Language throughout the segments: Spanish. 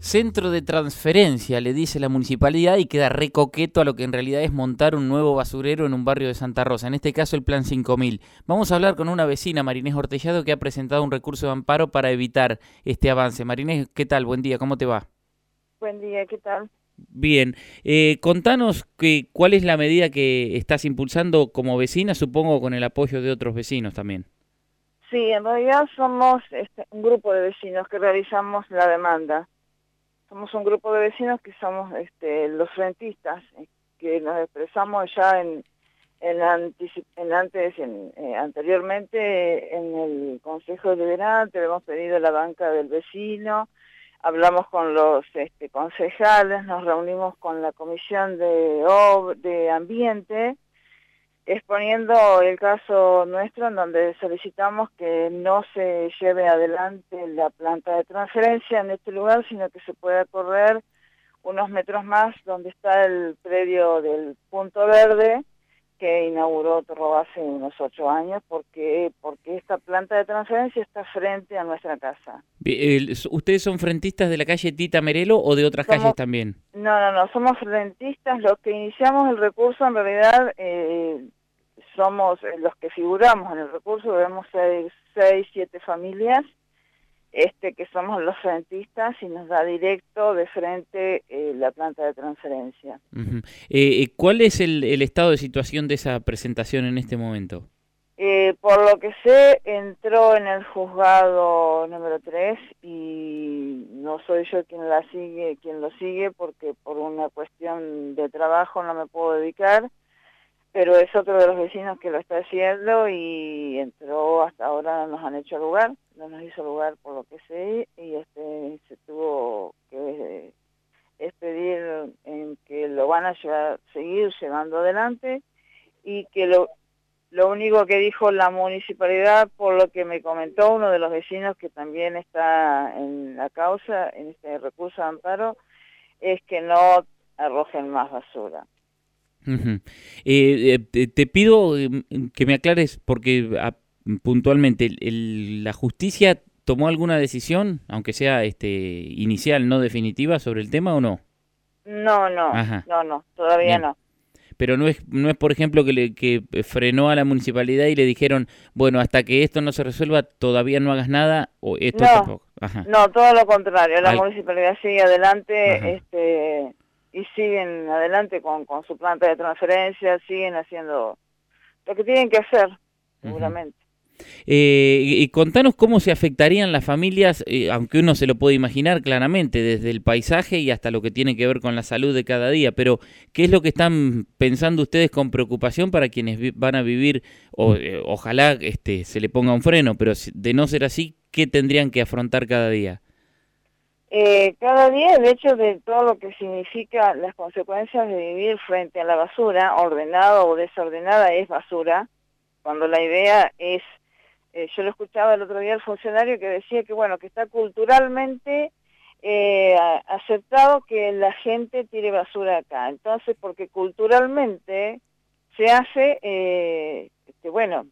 Centro de transferencia, le dice la municipalidad, y queda recoqueto a lo que en realidad es montar un nuevo basurero en un barrio de Santa Rosa, en este caso el Plan 5000. Vamos a hablar con una vecina, Marinés Ortellado, que ha presentado un recurso de amparo para evitar este avance. Marinés, ¿qué tal? Buen día, ¿cómo te va? Buen día, ¿qué tal? Bien, eh, contanos que, cuál es la medida que estás impulsando como vecina, supongo con el apoyo de otros vecinos también. Sí, en realidad somos este, un grupo de vecinos que realizamos la demanda somos un grupo de vecinos que somos este, los rentistas, eh, que nos expresamos ya en, en, antes, en, eh, anteriormente en el Consejo Deliberante, hemos pedido la banca del vecino, hablamos con los este, concejales, nos reunimos con la Comisión de, de Ambiente, exponiendo el caso nuestro en donde solicitamos que no se lleve adelante la planta de transferencia en este lugar, sino que se pueda correr unos metros más donde está el predio del Punto Verde que inauguró Torro hace unos ocho años porque porque esta planta de transferencia está frente a nuestra casa. ¿Ustedes son frentistas de la calle Tita Merelo o de otras calles también? No, no, no, somos frentistas. Los que iniciamos el recurso en realidad eh, somos eh, los que figuramos en el recurso, ser seis, siete familias, este que somos los rentistas y nos da directo de frente eh, la planta de transferencia. Eh, ¿Cuál es el, estado de situación de esa presentación en este momento? por lo que sé, entró en el juzgado número 3 y no soy yo quien la sigue, quien lo sigue, porque por una cuestión de trabajo no me puedo dedicar pero es otro de los vecinos que lo está haciendo y entró hasta ahora no nos han hecho lugar, no nos hizo lugar por lo que sé y este se tuvo que expedir en que lo van a llevar, seguir llevando adelante y que lo lo único que dijo la municipalidad, por lo que me comentó uno de los vecinos que también está en la causa, en este recurso de amparo, es que no arrojen más basura. Eh, eh, te pido em, que me aclares, porque ah, puntualmente, ¿la justicia tomó alguna decisión, aunque sea este inicial, no definitiva, sobre el tema o no? No, no, no, no, todavía no. Pero no es, no es por ejemplo, que, le, que frenó a la municipalidad y le dijeron, bueno, hasta que esto no se resuelva, todavía no hagas nada, o esto no, tampoco. No, todo lo contrario, la municipalidad sigue adelante, este y siguen adelante con, con su planta de transferencia, siguen haciendo lo que tienen que hacer, seguramente. Eh, y contanos cómo se afectarían las familias, eh, aunque uno se lo puede imaginar claramente, desde el paisaje y hasta lo que tiene que ver con la salud de cada día, pero ¿qué es lo que están pensando ustedes con preocupación para quienes van a vivir, o, eh, ojalá este, se le ponga un freno, pero de no ser así, ¿qué tendrían que afrontar cada día? Eh, cada día el hecho de todo lo que significa las consecuencias de vivir frente a la basura, ordenada o desordenada, es basura, cuando la idea es, eh, yo lo escuchaba el otro día el funcionario que decía que bueno, que está culturalmente eh, aceptado que la gente tire basura acá, entonces porque culturalmente se hace, este, bueno,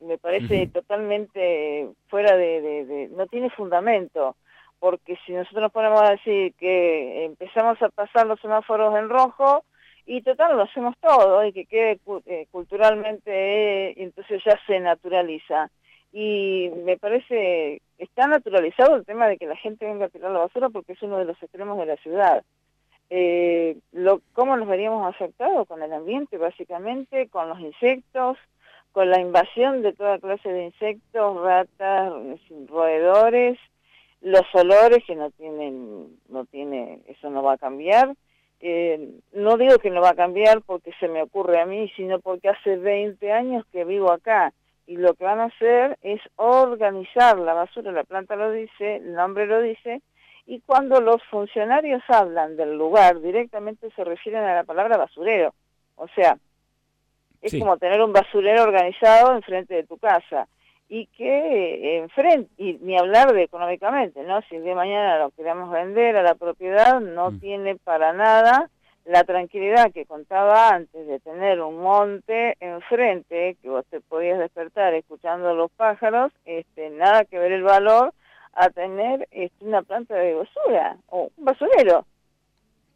me parece totalmente fuera de, no tiene fundamento porque si nosotros nos ponemos a decir que empezamos a pasar los semáforos en rojo, y total lo hacemos todo, y que quede eh, culturalmente, y entonces ya se naturaliza. Y me parece, está naturalizado el tema de que la gente venga a tirar la basura porque es uno de los extremos de la ciudad. Eh, ¿Cómo nos veríamos afectados? Con el ambiente, básicamente, con los insectos, con la invasión de toda clase de insectos, ratas, roedores, los olores que no tienen, no tiene, eso no va a cambiar. Eh, no digo que no va a cambiar porque se me ocurre a mí, sino porque hace 20 años que vivo acá y lo que van a hacer es organizar la basura, la planta lo dice, el nombre lo dice, y cuando los funcionarios hablan del lugar, directamente se refieren a la palabra basurero. O sea, es como tener un basurero organizado enfrente de tu casa y que enfrente, y ni hablar de económicamente, ¿no? Si de mañana lo queremos vender a la propiedad, no mm. tiene para nada la tranquilidad que contaba antes de tener un monte enfrente, que vos te podías despertar escuchando los pájaros, este, nada que ver el valor a tener este, una planta de basura o un basurero.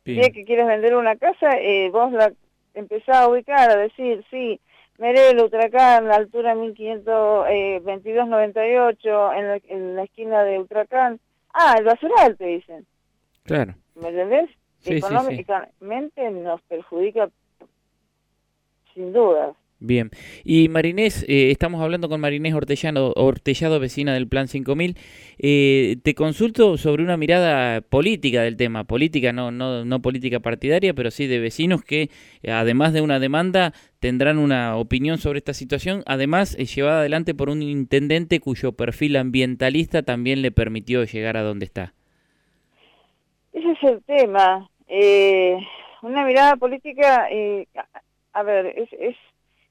Si es que quieres vender una casa, eh, vos la empezás a ubicar, a decir, sí, Merelo, Utracán, la altura 1522-98, en, la, en la esquina de Utracán. Ah, el basural, te dicen. Claro. ¿Me entendés? Económicamente nos perjudica sin dudas. Bien, y Marinés, eh, estamos hablando con Marinés Ortellano, Ortellado, vecina del Plan 5000. Eh, te consulto sobre una mirada política del tema, política, no, no, no política partidaria, pero sí de vecinos que, eh, además de una demanda, tendrán una opinión sobre esta situación, además llevada adelante por un intendente cuyo perfil ambientalista también le permitió llegar a donde está. Ese es el tema. una mirada política, a ver, es, es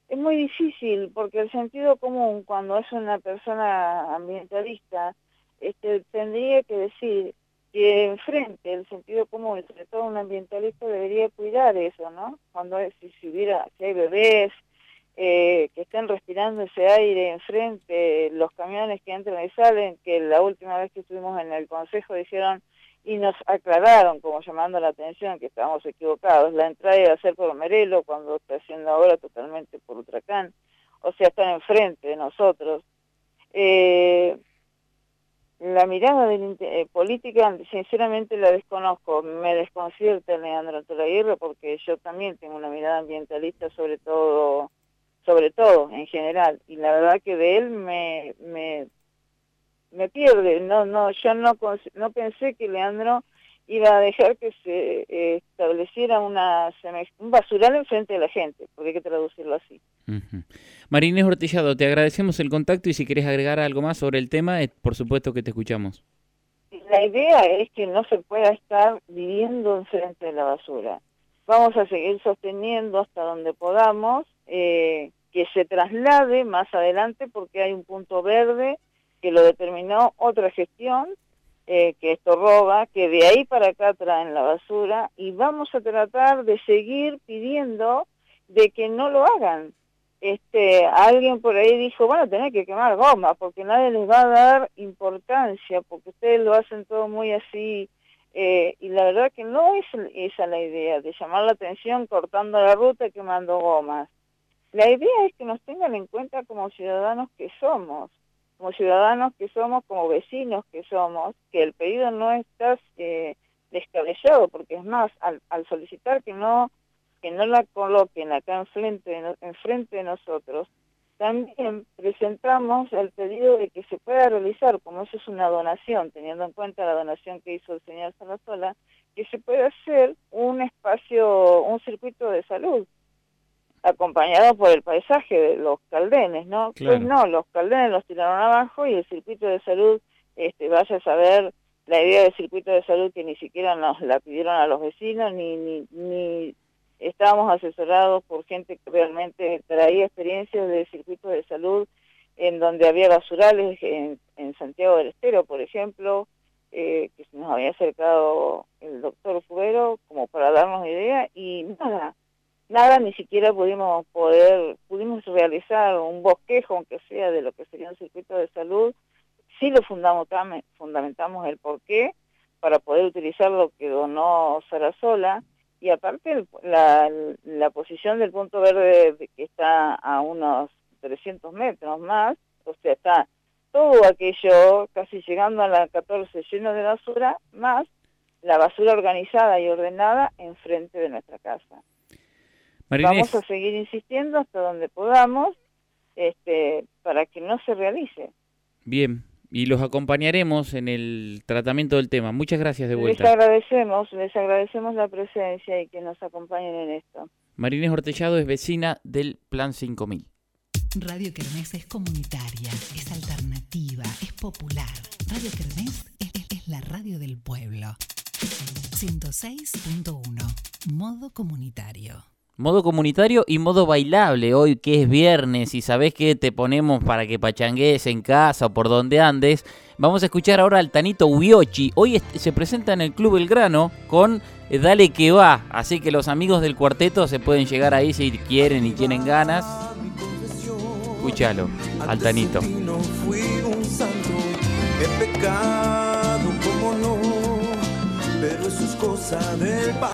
es muy difícil porque el sentido común cuando es una persona ambientalista este, tendría que decir que enfrente el sentido común, sobre todo un ambientalista debería cuidar eso, ¿no? Cuando si, si hubiera, si hay bebés eh, que estén respirando ese aire enfrente, los camiones que entran y salen, que la última vez que estuvimos en el consejo dijeron y nos aclararon, como llamando la atención, que estábamos equivocados. La entrada iba a ser por Merelo, cuando está haciendo ahora totalmente por Utracán. O sea, están enfrente de nosotros. Eh, la mirada de, eh, política, sinceramente la desconozco. Me desconcierta Leandro Antolaguirre porque yo también tengo una mirada ambientalista sobre todo, sobre todo en general. Y la verdad que de él me, me me pierde. No, no, yo no, no pensé que Leandro iba a dejar que se eh, estableciera una, un basural enfrente de la gente, porque hay que traducirlo así. Marínez Ortillado, te agradecemos el contacto y si quieres agregar algo más sobre el tema, eh, por supuesto que te escuchamos. La idea es que no se pueda estar viviendo enfrente de la basura. Vamos a seguir sosteniendo hasta donde podamos eh, que se traslade más adelante porque hay un punto verde que lo determinó otra gestión, eh, que esto roba, que de ahí para acá traen la basura y vamos a tratar de seguir pidiendo de que no lo hagan. Este, alguien por ahí dijo, bueno, tener que quemar goma, porque nadie les va a dar importancia, porque ustedes lo hacen todo muy así, eh, y la verdad que no es esa la idea, de llamar la atención cortando la ruta y quemando gomas. La idea es que nos tengan en cuenta como ciudadanos que somos, como ciudadanos que somos, como vecinos que somos, que el pedido no está eh, descabellado, porque es más, al, solicitar que no que no la coloquen acá enfrente, enfrente de nosotros, también presentamos el pedido de que se pueda realizar, como eso es una donación, teniendo en cuenta la donación que hizo el señor Salazola, que se pueda hacer un espacio, un circuito de salud, acompañado por el paisaje de los caldenes, ¿no? Pues no, los caldenes los tiraron abajo y el circuito de salud, este, vaya a saber la idea del circuito de salud que ni siquiera nos la pidieron a los vecinos, ni, ni, ni estábamos asesorados por gente que realmente traía experiencias de circuito de salud en donde había basurales, en, en Santiago del Estero, por ejemplo, eh, que nos había acercado el doctor Fuero como para darnos idea, y nada, nada, ni siquiera pudimos poder, pudimos realizar un bosquejo, aunque sea de lo que sería un circuito de salud, sí lo fundamos, fundamentamos el porqué para poder utilizar lo que donó Sarasola, y aparte la, la posición del punto verde que está a unos 300 metros más, o sea, está todo aquello casi llegando a la 14 lleno de basura, más la basura organizada y ordenada enfrente de nuestra casa. Vamos a seguir insistiendo hasta donde podamos este, para que no se realice. Bien, y los acompañaremos en el tratamiento del tema. Muchas gracias de vuelta. Les agradecemos, les agradecemos la presencia y que nos acompañen en esto. Marínez Hortellado es vecina del Plan 5000. Radio Kermés es comunitaria, es alternativa, es popular. Radio Kermés es, es la radio del pueblo. 106.1 Modo comunitario. Modo comunitario y modo bailable. Hoy que es viernes y sabés que te ponemos para que pachangues en casa o por donde andes. Vamos a escuchar ahora al Tanito Uyochi. Hoy se presenta en el Club El Grano con eh, Dale que va. Así que los amigos del cuarteto se pueden llegar ahí si quieren y tienen ganas. Escúchalo, al Tanito. Pero es cosa del